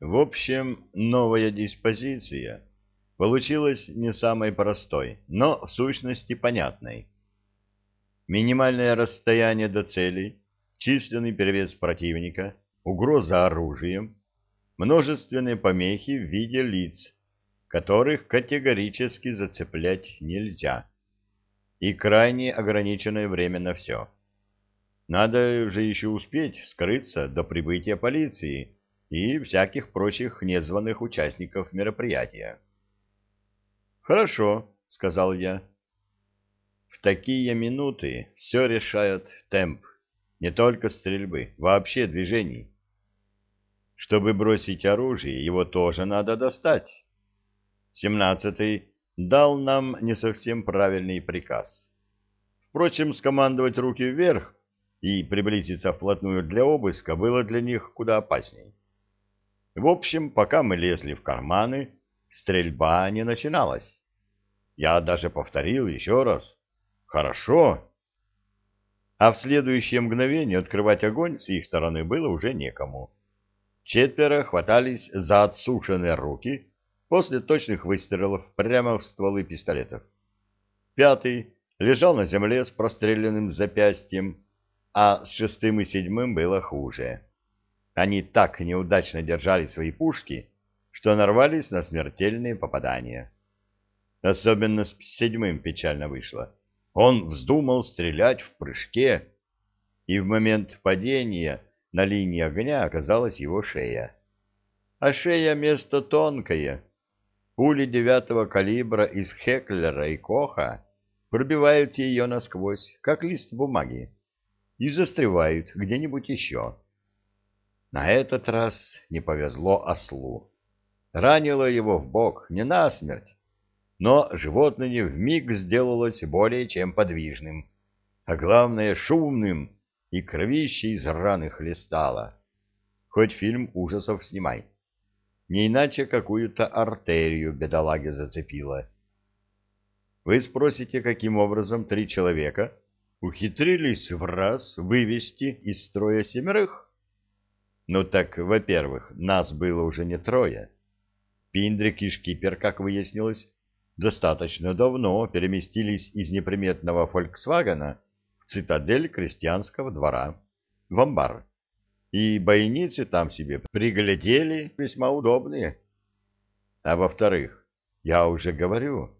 В общем, новая диспозиция получилась не самой простой, но в сущности понятной. Минимальное расстояние до целей, численный перевес противника, угроза оружием, множественные помехи в виде лиц, которых категорически зацеплять нельзя, и крайне ограниченное время на все. Надо же еще успеть скрыться до прибытия полиции и всяких прочих незваных участников мероприятия. «Хорошо», — сказал я. «В такие минуты все решает темп, не только стрельбы, вообще движений. Чтобы бросить оружие, его тоже надо достать. Семнадцатый дал нам не совсем правильный приказ. Впрочем, скомандовать руки вверх и приблизиться вплотную для обыска было для них куда опасней. В общем, пока мы лезли в карманы, стрельба не начиналась. Я даже повторил еще раз. «Хорошо!» А в следующее мгновение открывать огонь с их стороны было уже некому. Четверо хватались за отсушенные руки после точных выстрелов прямо в стволы пистолетов. Пятый лежал на земле с простреленным запястьем, а с шестым и седьмым было хуже. Они так неудачно держали свои пушки, что нарвались на смертельные попадания. Особенно с седьмым печально вышло. Он вздумал стрелять в прыжке, и в момент падения на линии огня оказалась его шея. А шея место тонкое, Пули девятого калибра из Хеклера и Коха пробивают ее насквозь, как лист бумаги, и застревают где-нибудь еще. На этот раз не повезло ослу. Ранило его в бок, не насмерть, но животное вмиг сделалось более чем подвижным, а главное шумным, и кровище из раны хлестало. Хоть фильм ужасов снимай не иначе какую-то артерию бедолаги зацепило. Вы спросите, каким образом три человека ухитрились в раз вывести из строя семерых? Ну так, во-первых, нас было уже не трое. Пиндрик и шкипер, как выяснилось, достаточно давно переместились из неприметного «Фольксвагена» в цитадель крестьянского двора, в амбар и бойницы там себе приглядели весьма удобные. А во-вторых, я уже говорю,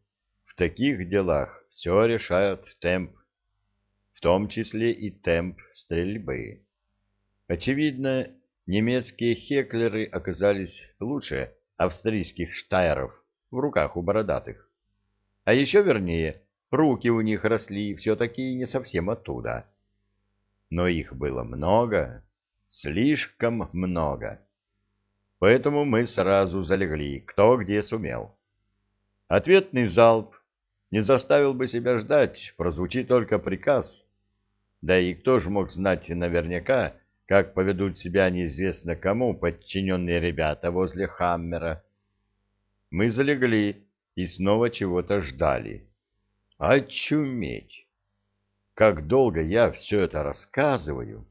в таких делах все решает темп, в том числе и темп стрельбы. Очевидно, немецкие хеклеры оказались лучше австрийских штайров в руках у бородатых. А еще вернее, руки у них росли все-таки не совсем оттуда. Но их было много, Слишком много. Поэтому мы сразу залегли, кто где сумел. Ответный залп не заставил бы себя ждать, прозвучит только приказ. Да и кто же мог знать наверняка, как поведут себя неизвестно кому подчиненные ребята возле Хаммера. Мы залегли и снова чего-то ждали. Очуметь! Как долго я все это рассказываю!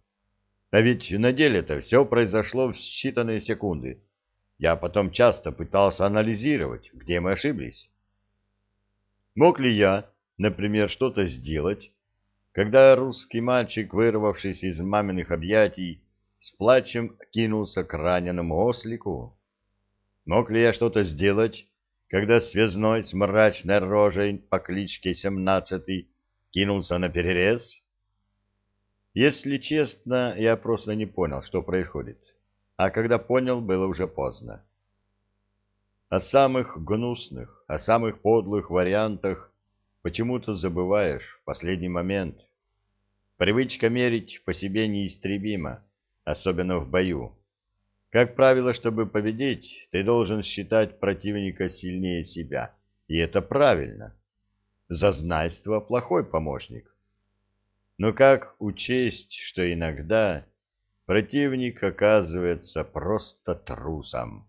А ведь на деле-то все произошло в считанные секунды. Я потом часто пытался анализировать, где мы ошиблись. Мог ли я, например, что-то сделать, когда русский мальчик, вырвавшись из маминых объятий, с плачем кинулся к раненому ослику? Мог ли я что-то сделать, когда связной с мрачной рожей по кличке Семнадцатый кинулся на перерез? Если честно, я просто не понял, что происходит. А когда понял, было уже поздно. О самых гнусных, о самых подлых вариантах почему-то забываешь в последний момент. Привычка мерить по себе неистребима, особенно в бою. Как правило, чтобы победить, ты должен считать противника сильнее себя. И это правильно. Зазнайство – плохой помощник. Но как учесть, что иногда противник оказывается просто трусом?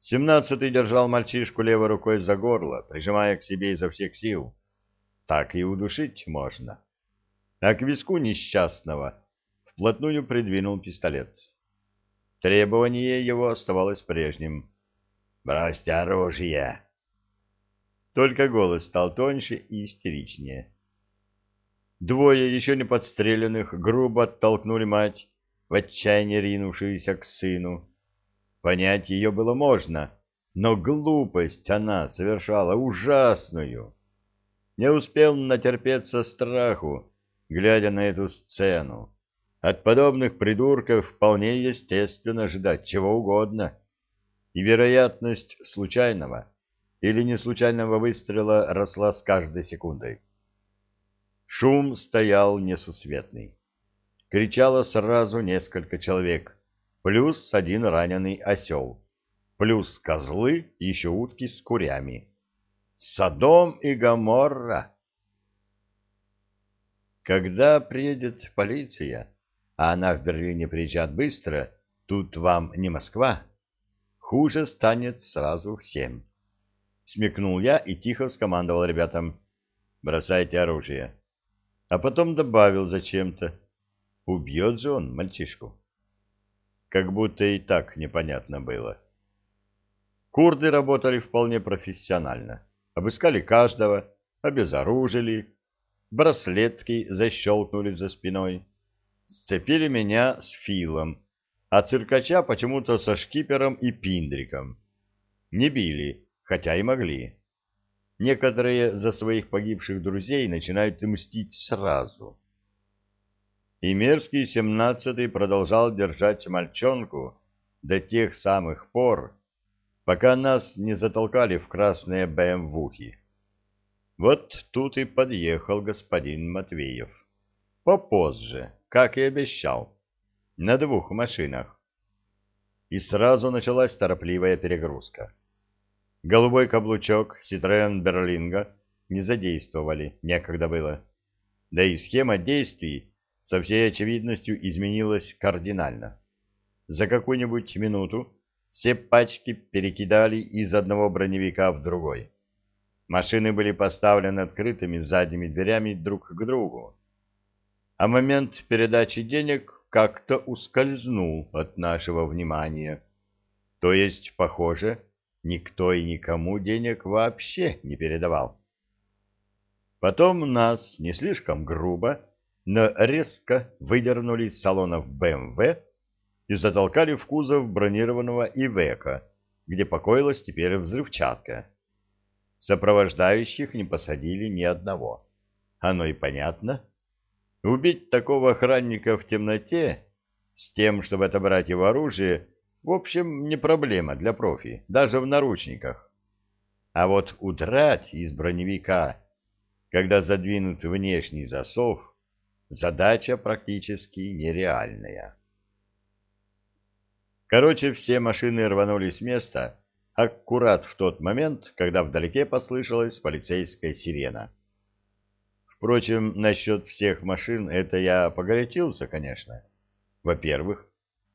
Семнадцатый держал мальчишку левой рукой за горло, прижимая к себе изо всех сил. Так и удушить можно. А к виску несчастного вплотную придвинул пистолет. Требование его оставалось прежним. «Бросьте оружие!» Только голос стал тоньше и истеричнее. Двое еще не подстреленных грубо оттолкнули мать, в отчаянии ринувшуюся к сыну. Понять ее было можно, но глупость она совершала ужасную. Не успел натерпеться страху, глядя на эту сцену. От подобных придурков вполне естественно ждать чего угодно. И вероятность случайного или неслучайного выстрела росла с каждой секундой. Шум стоял несусветный. Кричало сразу несколько человек, плюс один раненый осел, плюс козлы, еще утки с курями. Содом и Гоморра! Когда приедет полиция, а она в Берлине приезжает быстро, тут вам не Москва, хуже станет сразу всем. Смекнул я и тихо скомандовал ребятам. «Бросайте оружие». А потом добавил зачем-то. Убьет же он мальчишку. Как будто и так непонятно было. Курды работали вполне профессионально. Обыскали каждого, обезоружили, браслетки защелкнули за спиной, сцепили меня с Филом, а циркача почему-то со шкипером и пиндриком. Не били, хотя и могли. Некоторые за своих погибших друзей начинают мстить сразу. И мерзкий семнадцатый продолжал держать мальчонку до тех самых пор, пока нас не затолкали в красные БМВухи. Вот тут и подъехал господин Матвеев. Попозже, как и обещал, на двух машинах. И сразу началась торопливая перегрузка. Голубой каблучок Citroёn Берлинга не задействовали, некогда было. Да и схема действий со всей очевидностью изменилась кардинально. За какую-нибудь минуту все пачки перекидали из одного броневика в другой. Машины были поставлены открытыми задними дверями друг к другу. А момент передачи денег как-то ускользнул от нашего внимания. То есть, похоже, никто и никому денег вообще не передавал. Потом нас не слишком грубо, но резко выдернули из салонов БМВ и затолкали в кузов бронированного Ивека, где покоилась теперь взрывчатка. Сопровождающих не посадили ни одного. Оно и понятно. Убить такого охранника в темноте с тем, чтобы отобрать его оружие, в общем, не проблема для профи, даже в наручниках. А вот удрать из броневика, когда задвинут внешний засов, задача практически нереальная. Короче, все машины рванули с места аккурат в тот момент, когда вдалеке послышалась полицейская сирена. Впрочем, насчет всех машин это я погорячился, конечно. Во-первых,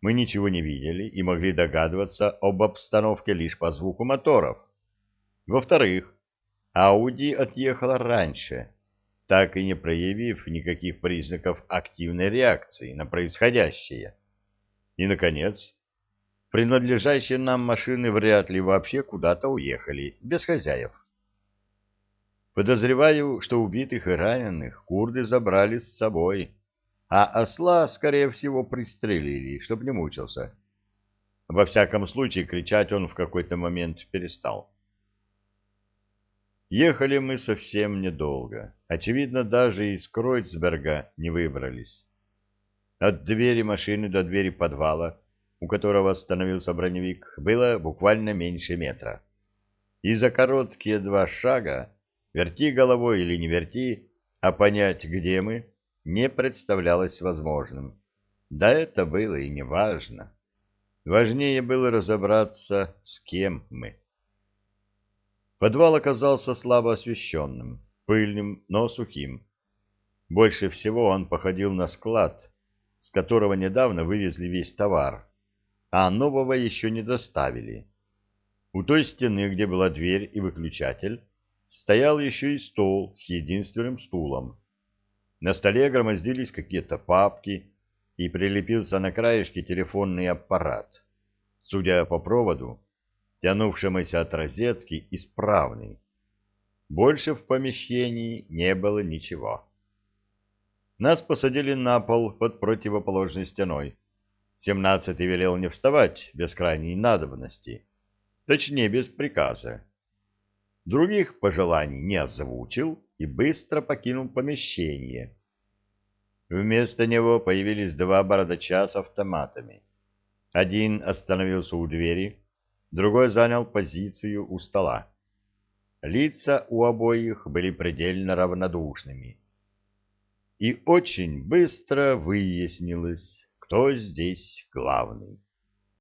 мы ничего не видели и могли догадываться об обстановке лишь по звуку моторов. Во-вторых, Ауди отъехала раньше, так и не проявив никаких признаков активной реакции на происходящее. И, наконец, принадлежащие нам машины вряд ли вообще куда-то уехали, без хозяев. Подозреваю, что убитых и раненых курды забрали с собой а осла, скорее всего, пристрелили, чтоб не мучился. Во всяком случае, кричать он в какой-то момент перестал. Ехали мы совсем недолго. Очевидно, даже из Кройцберга не выбрались. От двери машины до двери подвала, у которого остановился броневик, было буквально меньше метра. И за короткие два шага, верти головой или не верти, а понять, где мы, не представлялось возможным. Да это было и не важно. Важнее было разобраться, с кем мы. Подвал оказался слабо освещенным, пыльным, но сухим. Больше всего он походил на склад, с которого недавно вывезли весь товар, а нового еще не доставили. У той стены, где была дверь и выключатель, стоял еще и стол с единственным стулом. На столе громоздились какие-то папки, и прилепился на краешке телефонный аппарат. Судя по проводу, тянувшемуся от розетки, исправный. Больше в помещении не было ничего. Нас посадили на пол под противоположной стеной. Семнадцатый велел не вставать без крайней надобности, точнее, без приказа. Других пожеланий не озвучил и быстро покинул помещение. Вместо него появились два бородача с автоматами. Один остановился у двери, другой занял позицию у стола. Лица у обоих были предельно равнодушными. И очень быстро выяснилось, кто здесь главный.